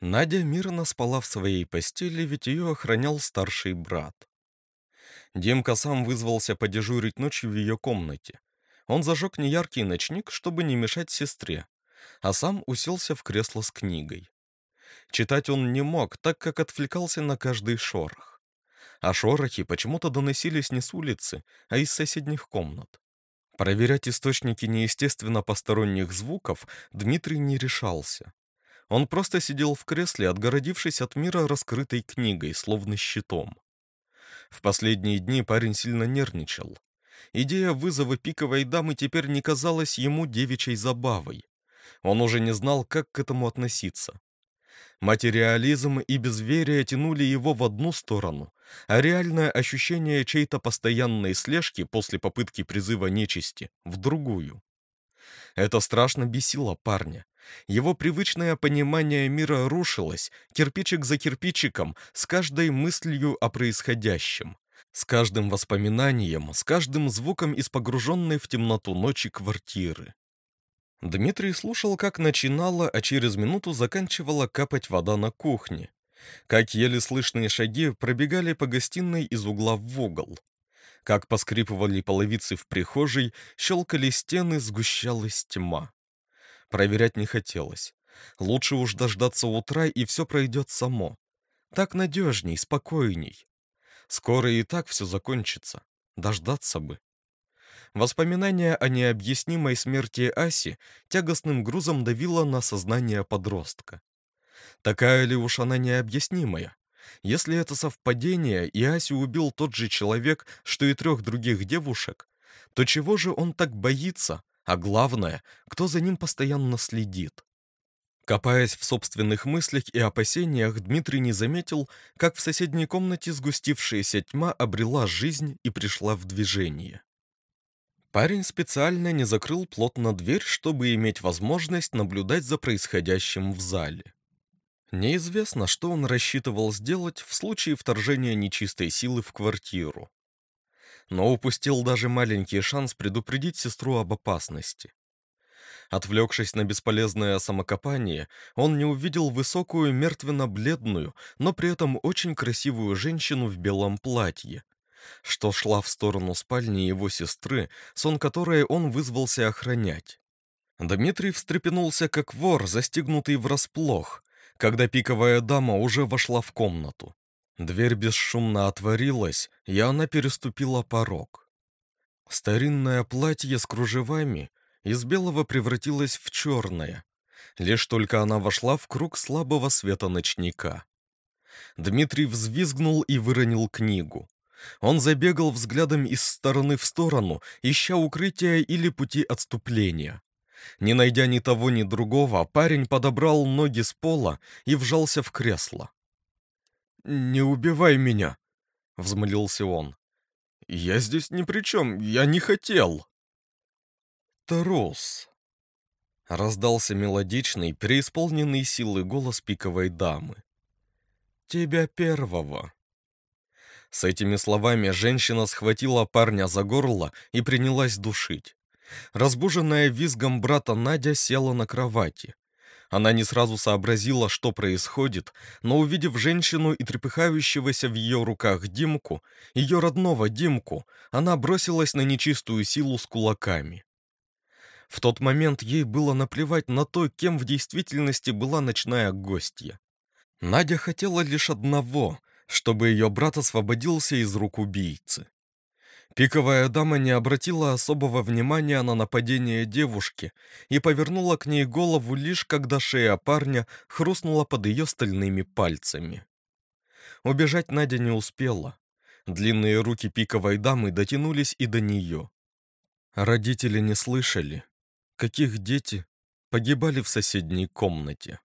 Надя мирно спала в своей постели, ведь ее охранял старший брат. Димка сам вызвался подежурить ночью в ее комнате. Он зажег неяркий ночник, чтобы не мешать сестре, а сам уселся в кресло с книгой. Читать он не мог, так как отвлекался на каждый шорох. А шорохи почему-то доносились не с улицы, а из соседних комнат. Проверять источники неестественно посторонних звуков Дмитрий не решался. Он просто сидел в кресле, отгородившись от мира раскрытой книгой, словно щитом. В последние дни парень сильно нервничал. Идея вызова пиковой дамы теперь не казалась ему девичьей забавой. Он уже не знал, как к этому относиться. Материализм и безверие тянули его в одну сторону, а реальное ощущение чьей-то постоянной слежки после попытки призыва нечисти — в другую. Это страшно бесило парня. Его привычное понимание мира рушилось, кирпичик за кирпичиком, с каждой мыслью о происходящем, с каждым воспоминанием, с каждым звуком из погруженной в темноту ночи квартиры. Дмитрий слушал, как начинала, а через минуту заканчивала капать вода на кухне, как еле слышные шаги пробегали по гостиной из угла в угол, как поскрипывали половицы в прихожей, щелкали стены, сгущалась тьма. Проверять не хотелось. Лучше уж дождаться утра, и все пройдет само. Так надежней, спокойней. Скоро и так все закончится. Дождаться бы. Воспоминание о необъяснимой смерти Аси тягостным грузом давило на сознание подростка. Такая ли уж она необъяснимая? Если это совпадение, и Асю убил тот же человек, что и трех других девушек, то чего же он так боится, а главное, кто за ним постоянно следит? Копаясь в собственных мыслях и опасениях, Дмитрий не заметил, как в соседней комнате сгустившаяся тьма обрела жизнь и пришла в движение. Парень специально не закрыл плотно дверь, чтобы иметь возможность наблюдать за происходящим в зале. Неизвестно, что он рассчитывал сделать в случае вторжения нечистой силы в квартиру но упустил даже маленький шанс предупредить сестру об опасности. Отвлекшись на бесполезное самокопание, он не увидел высокую, мертвенно-бледную, но при этом очень красивую женщину в белом платье, что шла в сторону спальни его сестры, сон которой он вызвался охранять. Дмитрий встрепенулся как вор, застигнутый врасплох, когда пиковая дама уже вошла в комнату. Дверь бесшумно отворилась, и она переступила порог. Старинное платье с кружевами из белого превратилось в черное. Лишь только она вошла в круг слабого света ночника. Дмитрий взвизгнул и выронил книгу. Он забегал взглядом из стороны в сторону, ища укрытия или пути отступления. Не найдя ни того, ни другого, парень подобрал ноги с пола и вжался в кресло. «Не убивай меня!» — взмолился он. «Я здесь ни при чем, я не хотел!» «Трус!» — раздался мелодичный, преисполненный силы голос пиковой дамы. «Тебя первого!» С этими словами женщина схватила парня за горло и принялась душить. Разбуженная визгом брата Надя села на кровати. Она не сразу сообразила, что происходит, но увидев женщину и трепыхающегося в ее руках Димку, ее родного Димку, она бросилась на нечистую силу с кулаками. В тот момент ей было наплевать на то, кем в действительности была ночная гостья. Надя хотела лишь одного, чтобы ее брат освободился из рук убийцы. Пиковая дама не обратила особого внимания на нападение девушки и повернула к ней голову лишь когда шея парня хрустнула под ее стальными пальцами. Убежать Надя не успела. Длинные руки пиковой дамы дотянулись и до нее. Родители не слышали, каких дети погибали в соседней комнате.